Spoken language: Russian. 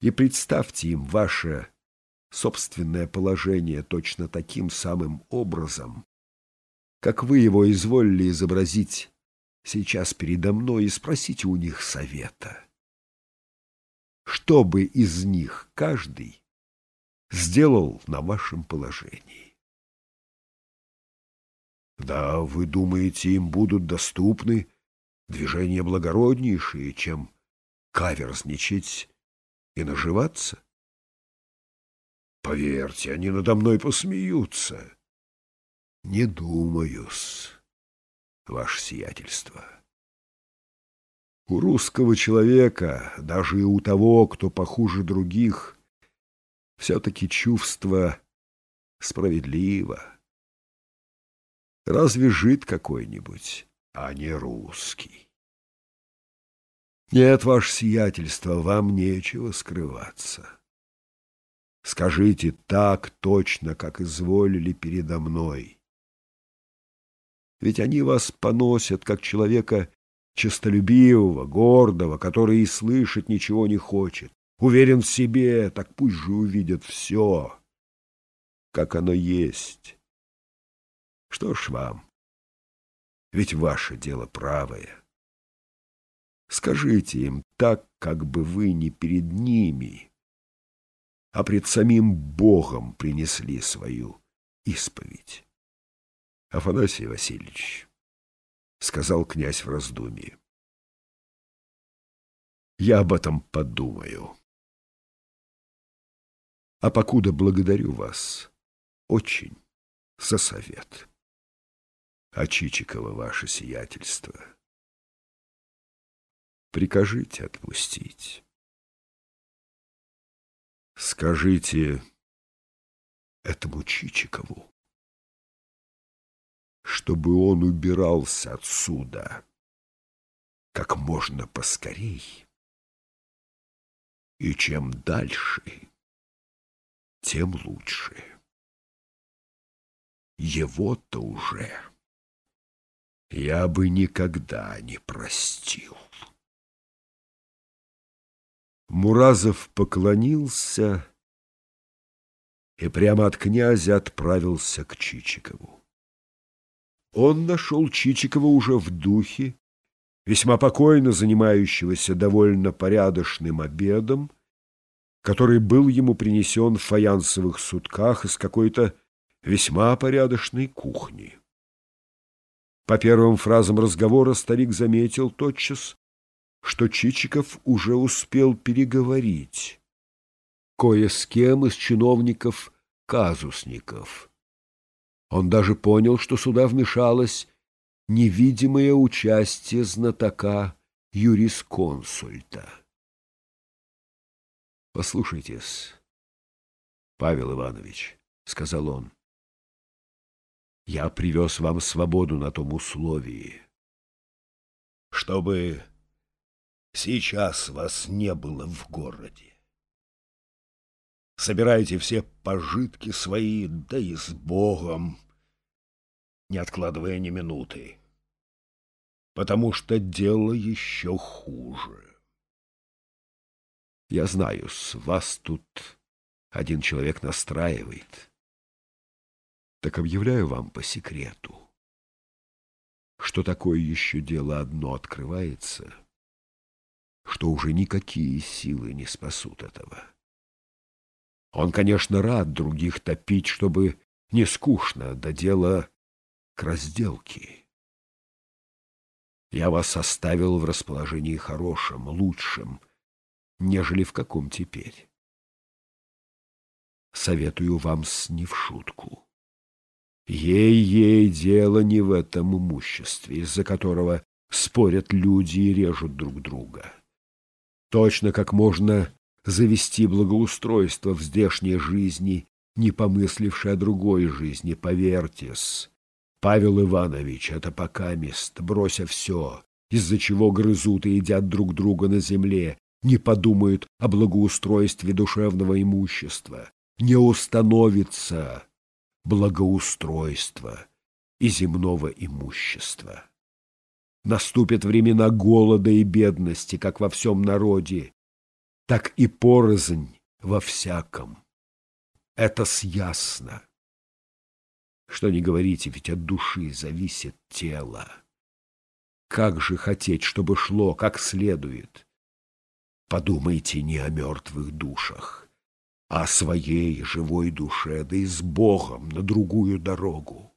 И представьте им ваше собственное положение точно таким самым образом, как вы его изволили изобразить сейчас передо мной, и спросите у них совета. Что бы из них каждый сделал на вашем положении? Да, вы думаете, им будут доступны движения благороднейшие, чем каверзничать и наживаться? Поверьте, они надо мной посмеются. Не думаюсь, ваше сиятельство. У русского человека, даже и у того, кто похуже других, все-таки чувство справедливо. Разве жид какой-нибудь, а не русский? Нет, ваше сиятельство, вам нечего скрываться. Скажите так точно, как изволили передо мной. Ведь они вас поносят, как человека честолюбивого, гордого, который и слышать ничего не хочет. Уверен в себе, так пусть же увидят все, как оно есть. Что ж вам, ведь ваше дело правое. Скажите им так, как бы вы не перед ними, а пред самим Богом принесли свою исповедь. Афанасий Васильевич, — сказал князь в раздумье, — я об этом подумаю. А покуда благодарю вас очень за совет. А Чичикова ваше сиятельство. Прикажите отпустить. Скажите этому Чичикову, чтобы он убирался отсюда как можно поскорей. И чем дальше, тем лучше. Его-то уже я бы никогда не простил. Муразов поклонился и прямо от князя отправился к Чичикову. Он нашел Чичикова уже в духе, весьма покойно занимающегося довольно порядочным обедом, который был ему принесен в фаянсовых сутках из какой-то весьма порядочной кухни. По первым фразам разговора старик заметил тотчас, что Чичиков уже успел переговорить кое с кем из чиновников-казусников. Он даже понял, что сюда вмешалось невидимое участие знатока юрисконсульта. «Послушайтесь, Павел Иванович», — сказал он, — «я привез вам свободу на том условии, чтобы Сейчас вас не было в городе. Собирайте все пожитки свои, да и с Богом, не откладывая ни минуты, потому что дело еще хуже. Я знаю, с вас тут один человек настраивает. Так объявляю вам по секрету, что такое еще дело одно открывается — что уже никакие силы не спасут этого. Он, конечно, рад других топить, чтобы не скучно, до дела к разделке. Я вас оставил в расположении хорошем, лучшем, нежели в каком теперь. Советую вам с не в шутку. Ей-ей дело не в этом имуществе, из-за которого спорят люди и режут друг друга. Точно как можно завести благоустройство в здешней жизни, не помысливши о другой жизни, поверьтесь. Павел Иванович, это пока мест, брося все, из-за чего грызут и едят друг друга на земле, не подумают о благоустройстве душевного имущества, не установится благоустройство и земного имущества. Наступят времена голода и бедности, как во всем народе, так и порознь во всяком. Это ясно. Что не говорите, ведь от души зависит тело. Как же хотеть, чтобы шло как следует? Подумайте не о мертвых душах, а о своей живой душе, да и с Богом на другую дорогу.